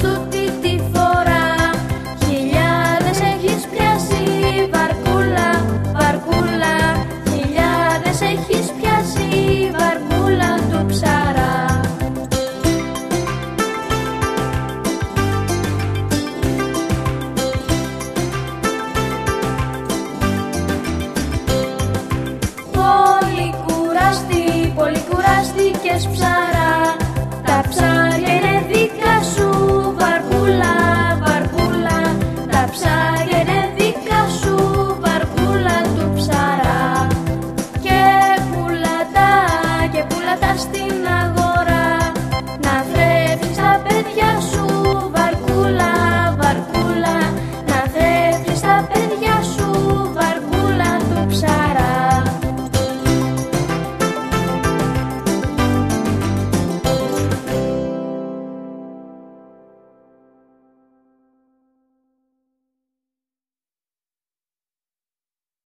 Του τη φορά, χιλιάδες έχεις πιάσει παρκούλα, παρκούλα, χιλιάδες έχεις πιάσει βαρκούλα του ψαρά. Πολύ κουραστί, πολύ κουραστί και ψαρά.